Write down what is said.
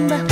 remember